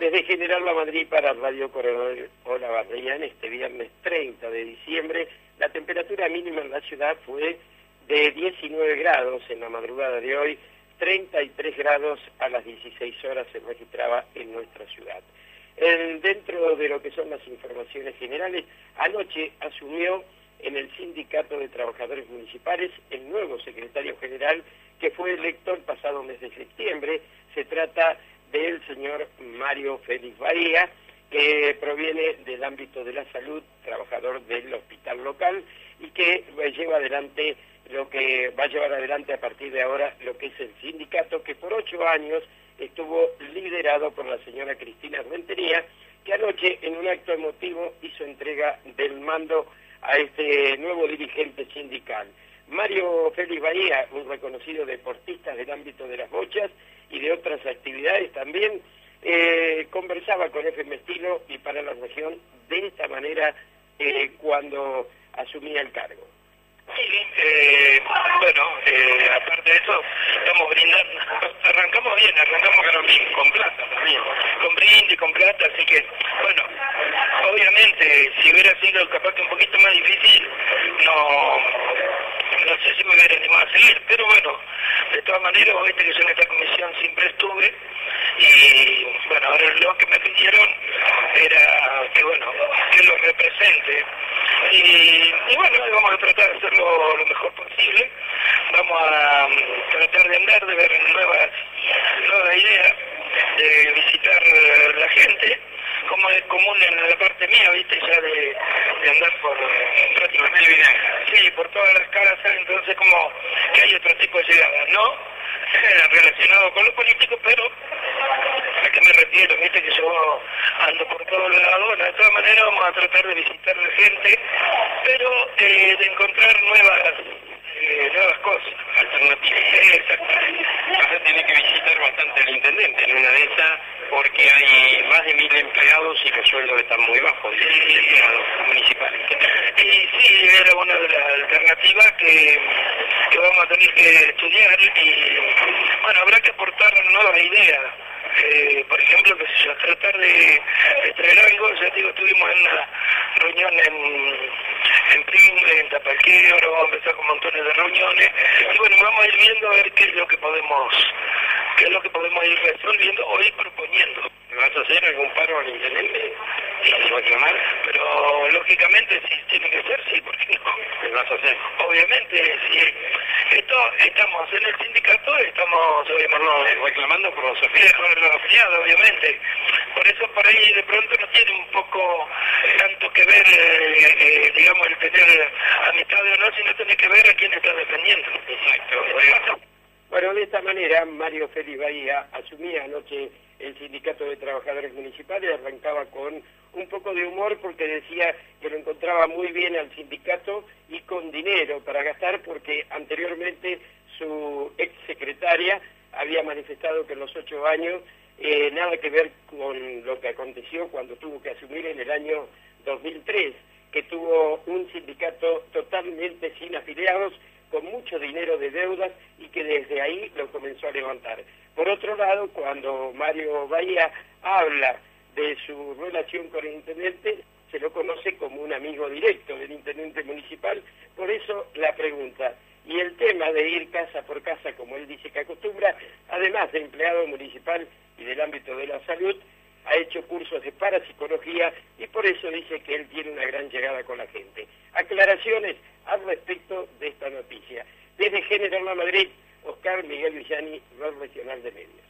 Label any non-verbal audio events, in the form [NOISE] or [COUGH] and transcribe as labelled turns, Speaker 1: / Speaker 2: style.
Speaker 1: Desde General La Madrid para Radio Coronel Olavarría en este viernes 30 de diciembre, la temperatura mínima en la ciudad fue de 19 grados en la madrugada de hoy, 33 grados a las 16 horas se registraba en nuestra ciudad. dentro de lo que son las informaciones generales, anoche asumió en el Sindicato de Trabajadores Municipales el nuevo secretario general que fue electo el pasado mes de septiembre. Se trata del señor Mario Félix Bahía, que proviene del ámbito de la salud, trabajador del hospital local y que lleva adelante lo que va a llevar adelante a partir de ahora lo que es el sindicato que por ocho años estuvo liderado por la señora Cristina Rentería, que anoche en un acto emotivo hizo entrega del mando a este nuevo dirigente sindical. Mario Félix Bahía, un reconocido deportista del ámbito de las bochas y de otras actividades también, eh, conversaba con FM Estilo y para la región de esta manera eh, cuando asumía el cargo.
Speaker 2: Sí, eh, bueno, eh, aparte de eso, estamos brindando, arrancamos bien, arrancamos con, con plata también, con brindis, con plata, así que, bueno, obviamente, si hubiera sido capaz que un poquito más difícil, no, no sé si me hubiera animado a seguir, pero bueno, de todas maneras, viste que yo en esta comisión siempre estuve, y bueno, ahora lo que me pidieron era que, bueno, que lo represente, y, y bueno, vamos a tratar de hacerlo lo mejor posible, vamos a mm, tratar de andar, de ver nuevas, nuevas ideas, de visitar la gente, es común en la parte mía, viste, ya de, de andar por prácticamente sí, por todas las casas, entonces como que hay otro tipo de llegadas, no [LAUGHS] relacionado con lo político, pero a qué me refiero, viste que yo ando por todos lados, de todas maneras vamos a tratar de visitar la gente, pero eh, de encontrar nuevas eh, nuevas cosas, alternativas. Exactamente.
Speaker 3: Vas a tener que visitar bastante al intendente en una de esas porque hay más de mil empleados y los sueldos están muy bajos de municipales. [LAUGHS]
Speaker 2: Y sí, era una de las alternativas que, que vamos a tener que estudiar y bueno, habrá que aportar nuevas ideas. Eh, por ejemplo, que se tratar de, de, traer algo, ya digo, estuvimos en una reunión en, en Prim, en Tapalquí, ahora vamos a empezar con montones de reuniones, y bueno, vamos a ir viendo a ver qué es lo que podemos qué es lo que podemos ir resolviendo o ir proponiendo.
Speaker 3: ¿Vas a hacer algún paro al intendente?
Speaker 2: reclamar? Pero lógicamente si tiene que ser, sí, porque no.
Speaker 3: ¿Qué vas a hacer?
Speaker 2: Obviamente, sí. Esto, estamos en el sindicato, estamos obviamente,
Speaker 3: reclamando por los
Speaker 2: afiliados. obviamente. Por eso por ahí de pronto no tiene un poco tanto que ver, eh, eh, digamos, el tener amistad o no, sino tiene que ver a quién está defendiendo.
Speaker 3: Exacto.
Speaker 1: Bueno, de esta manera, Mario Félix Bahía asumía anoche el Sindicato de Trabajadores Municipales, arrancaba con un poco de humor porque decía que lo encontraba muy bien al sindicato y con dinero para gastar porque anteriormente su ex secretaria había manifestado que en los ocho años eh, nada que ver con lo que aconteció cuando tuvo que asumir en el año 2003, que tuvo un sindicato totalmente sin afiliados con mucho dinero de deudas y que desde ahí lo comenzó a levantar. Por otro lado, cuando Mario Bahía habla de su relación con el intendente, se lo conoce como un amigo directo del intendente municipal, por eso la pregunta. Y el tema de ir casa por casa, como él dice que acostumbra, además de empleado municipal y del ámbito de la salud, ha hecho cursos de parapsicología y por eso dice que él tiene una gran llegada con la gente. Aclaraciones al respecto de esta noticia. Desde General Madrid, Oscar Miguel Villani, Red Regional de Medios.